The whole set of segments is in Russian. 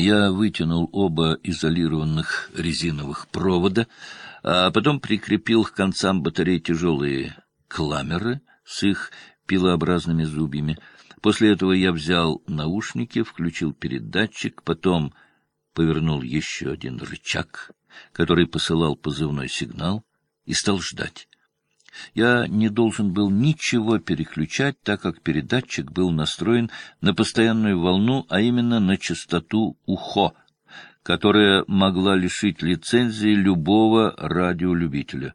Я вытянул оба изолированных резиновых провода, а потом прикрепил к концам батареи тяжелые кламеры с их пилообразными зубьями. После этого я взял наушники, включил передатчик, потом повернул еще один рычаг, который посылал позывной сигнал, и стал ждать. Я не должен был ничего переключать, так как передатчик был настроен на постоянную волну, а именно на частоту УХО, которая могла лишить лицензии любого радиолюбителя.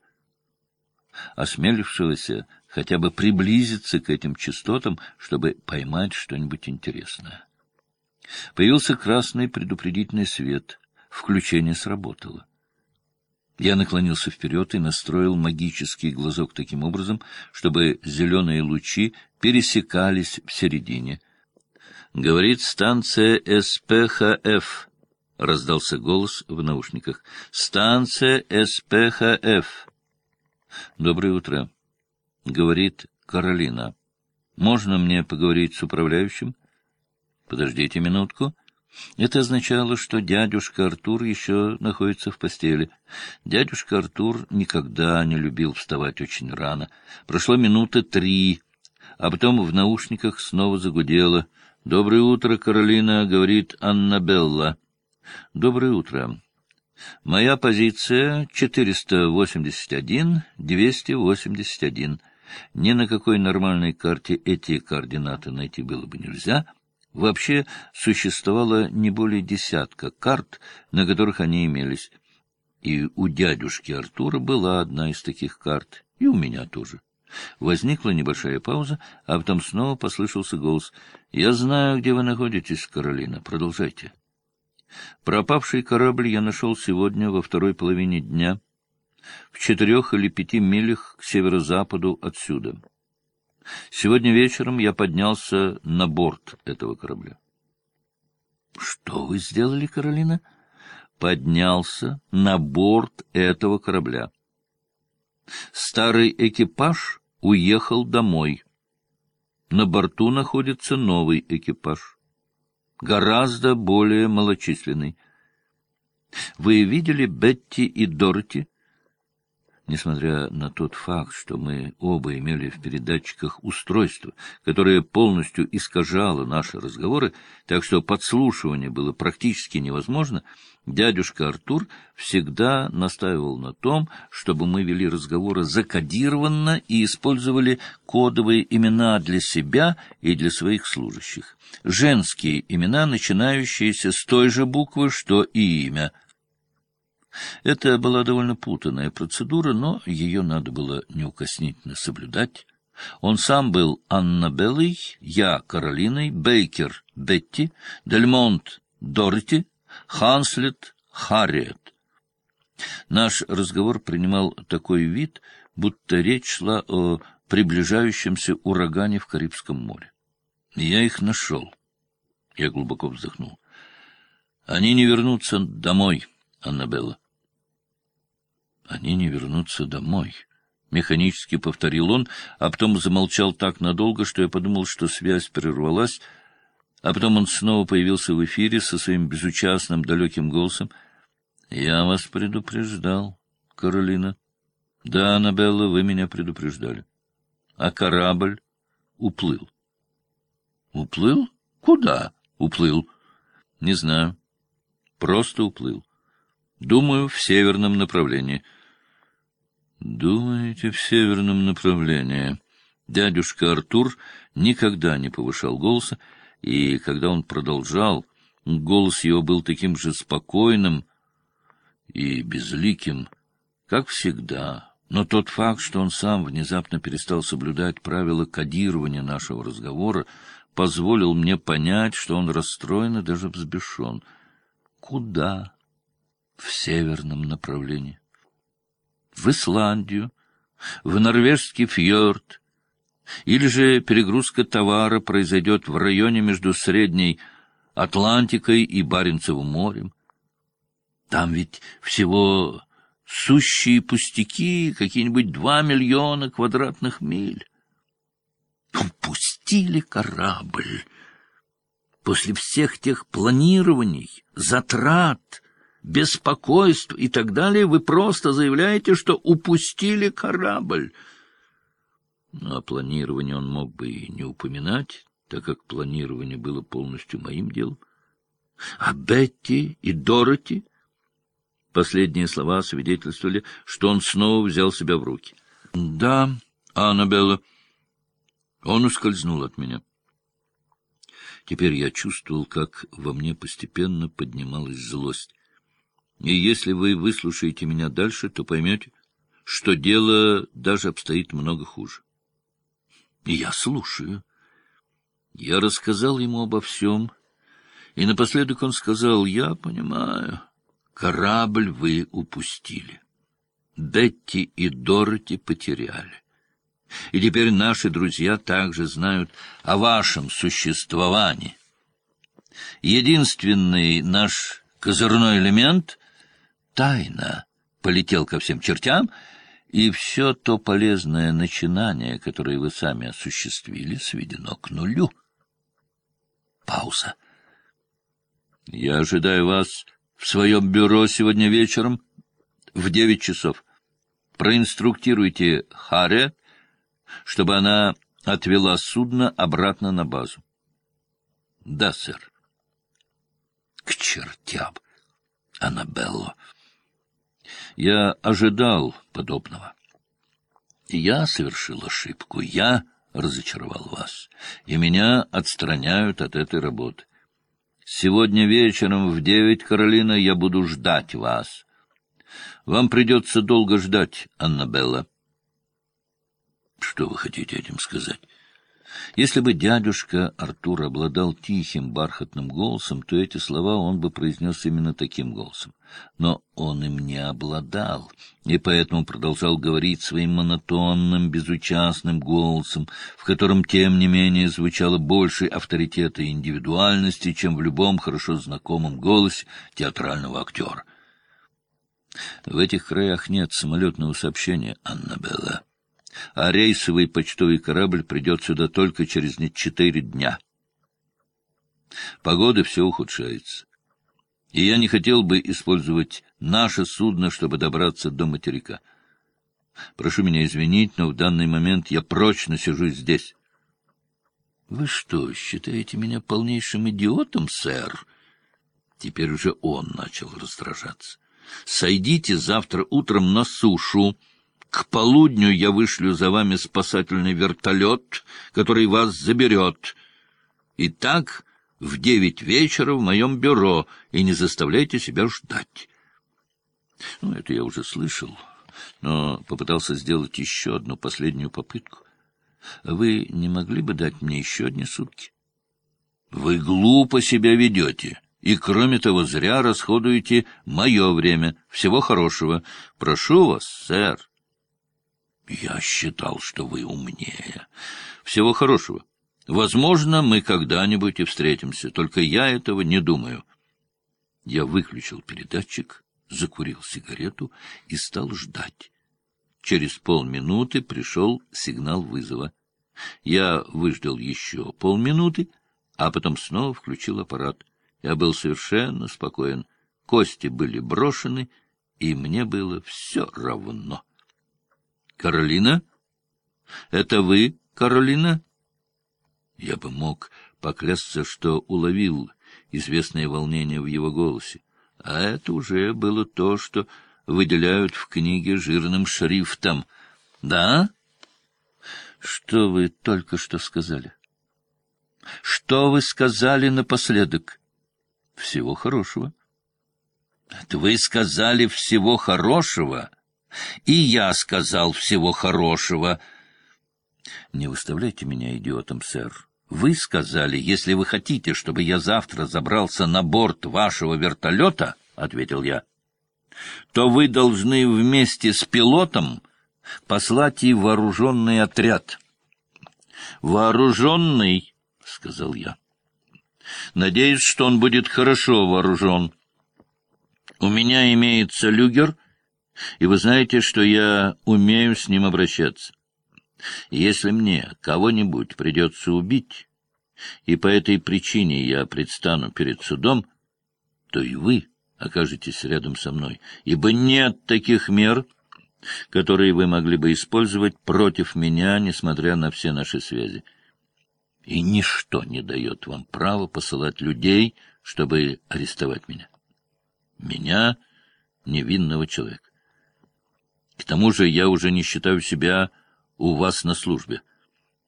Осмелившегося хотя бы приблизиться к этим частотам, чтобы поймать что-нибудь интересное. Появился красный предупредительный свет. Включение сработало. Я наклонился вперед и настроил магический глазок таким образом, чтобы зеленые лучи пересекались в середине. «Говорит станция СПХФ», — раздался голос в наушниках. «Станция СПХФ». «Доброе утро», — говорит Каролина. «Можно мне поговорить с управляющим?» «Подождите минутку». Это означало, что дядюшка Артур еще находится в постели. Дядюшка Артур никогда не любил вставать очень рано. Прошло минуты три, а потом в наушниках снова загудело. «Доброе утро, Каролина», — говорит Аннабелла. «Доброе утро. Моя позиция 481-281. Ни на какой нормальной карте эти координаты найти было бы нельзя». Вообще существовало не более десятка карт, на которых они имелись. И у дядюшки Артура была одна из таких карт, и у меня тоже. Возникла небольшая пауза, а потом снова послышался голос. — Я знаю, где вы находитесь, Каролина. Продолжайте. Пропавший корабль я нашел сегодня во второй половине дня, в четырех или пяти милях к северо-западу отсюда. Сегодня вечером я поднялся на борт этого корабля. — Что вы сделали, Каролина? — Поднялся на борт этого корабля. Старый экипаж уехал домой. На борту находится новый экипаж, гораздо более малочисленный. Вы видели Бетти и Дороти? Несмотря на тот факт, что мы оба имели в передатчиках устройство, которое полностью искажало наши разговоры, так что подслушивание было практически невозможно, дядюшка Артур всегда настаивал на том, чтобы мы вели разговоры закодированно и использовали кодовые имена для себя и для своих служащих. Женские имена, начинающиеся с той же буквы, что и имя — это была довольно путанная процедура, но ее надо было неукоснительно соблюдать. Он сам был Аннабеллой, я Каролиной, Бейкер Бетти, Дельмонт Дороти, Ханслет Харриет. Наш разговор принимал такой вид, будто речь шла о приближающемся урагане в Карибском море. Я их нашел. Я глубоко вздохнул. Они не вернутся домой, Аннабелла. Они не вернутся домой. Механически повторил он, а потом замолчал так надолго, что я подумал, что связь прервалась, а потом он снова появился в эфире со своим безучастным далеким голосом. — Я вас предупреждал, Каролина. — Да, Аннабелла, вы меня предупреждали. А корабль уплыл. — Уплыл? Куда уплыл? — Не знаю. Просто уплыл. Думаю, в северном направлении. Думаете, в северном направлении? Дядюшка Артур никогда не повышал голоса, и когда он продолжал, голос его был таким же спокойным и безликим, как всегда. Но тот факт, что он сам внезапно перестал соблюдать правила кодирования нашего разговора, позволил мне понять, что он расстроен и даже взбешен. Куда? В северном направлении. В Исландию, в норвежский фьорд, или же перегрузка товара произойдет в районе между Средней Атлантикой и Баренцевым морем. Там ведь всего сущие пустяки, какие-нибудь два миллиона квадратных миль. Упустили корабль. После всех тех планирований, затрат, беспокойств и так далее вы просто заявляете, что упустили корабль. Ну, о планировании он мог бы и не упоминать, так как планирование было полностью моим делом. А Бетти и Дороти... Последние слова свидетельствовали, что он снова взял себя в руки. — Да, Аннабелла. Он ускользнул от меня. Теперь я чувствовал, как во мне постепенно поднималась злость. И если вы выслушаете меня дальше, то поймете, что дело даже обстоит много хуже. Я слушаю. Я рассказал ему обо всем, и напоследок он сказал, «Я понимаю, корабль вы упустили. Бетти и Дороти потеряли. И теперь наши друзья также знают о вашем существовании. Единственный наш козырной элемент — тайна — полетел ко всем чертям — и все то полезное начинание, которое вы сами осуществили, сведено к нулю. Пауза. Я ожидаю вас в своем бюро сегодня вечером в девять часов. Проинструктируйте Харри, чтобы она отвела судно обратно на базу. Да, сэр. К чертям, Аннабелло. Я ожидал подобного. Я совершил ошибку, я разочаровал вас, и меня отстраняют от этой работы. Сегодня вечером в девять, Каролина, я буду ждать вас. Вам придется долго ждать, Аннабелла. Что вы хотите этим сказать? Если бы дядюшка Артур обладал тихим бархатным голосом, то эти слова он бы произнес именно таким голосом. Но он им не обладал, и поэтому продолжал говорить своим монотонным, безучастным голосом, в котором, тем не менее, звучало больше авторитета и индивидуальности, чем в любом хорошо знакомом голосе театрального актера. В этих краях нет самолетного сообщения, Аннабелла а рейсовый почтовый корабль придет сюда только через четыре дня. Погода все ухудшается, и я не хотел бы использовать наше судно, чтобы добраться до материка. Прошу меня извинить, но в данный момент я прочно сижу здесь. — Вы что, считаете меня полнейшим идиотом, сэр? Теперь уже он начал раздражаться. — Сойдите завтра утром на сушу. К полудню я вышлю за вами спасательный вертолет, который вас заберет. И так в девять вечера в моем бюро, и не заставляйте себя ждать. Ну, это я уже слышал, но попытался сделать еще одну последнюю попытку. Вы не могли бы дать мне еще одни сутки? Вы глупо себя ведете. И, кроме того, зря расходуете мое время. Всего хорошего. Прошу вас, сэр. Я считал, что вы умнее. Всего хорошего. Возможно, мы когда-нибудь и встретимся, только я этого не думаю. Я выключил передатчик, закурил сигарету и стал ждать. Через полминуты пришел сигнал вызова. Я выждал еще полминуты, а потом снова включил аппарат. Я был совершенно спокоен. Кости были брошены, и мне было все равно. Каролина? Это вы, Каролина? Я бы мог поклясться, что уловил известное волнение в его голосе, а это уже было то, что выделяют в книге жирным шрифтом. Да? Что вы только что сказали? Что вы сказали напоследок? Всего хорошего. Это вы сказали всего хорошего? — и я сказал всего хорошего. Не выставляйте меня идиотом, сэр. Вы сказали, если вы хотите, чтобы я завтра забрался на борт вашего вертолета, — ответил я, — то вы должны вместе с пилотом послать и вооруженный отряд. «Вооруженный», — сказал я. «Надеюсь, что он будет хорошо вооружен. У меня имеется люгер и вы знаете, что я умею с ним обращаться. Если мне кого-нибудь придется убить, и по этой причине я предстану перед судом, то и вы окажетесь рядом со мной, ибо нет таких мер, которые вы могли бы использовать против меня, несмотря на все наши связи. И ничто не дает вам права посылать людей, чтобы арестовать меня. Меня, невинного человека. К тому же я уже не считаю себя у вас на службе.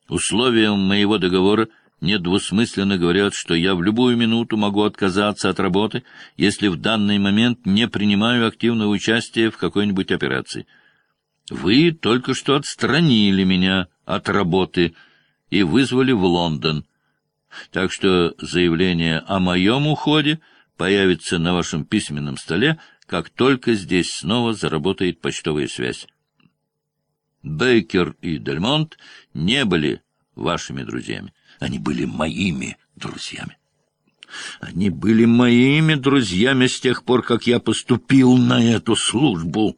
Условием моего договора недвусмысленно говорят, что я в любую минуту могу отказаться от работы, если в данный момент не принимаю активного участия в какой-нибудь операции. Вы только что отстранили меня от работы и вызвали в Лондон. Так что заявление о моем уходе появится на вашем письменном столе, как только здесь снова заработает почтовая связь. Бейкер и Дельмонт не были вашими друзьями. Они были моими друзьями. Они были моими друзьями с тех пор, как я поступил на эту службу.